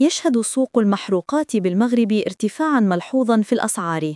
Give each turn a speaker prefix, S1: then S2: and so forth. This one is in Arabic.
S1: يشهد سوق المحروقات بالمغرب ارتفاعاً ملحوظاً في الأسعار.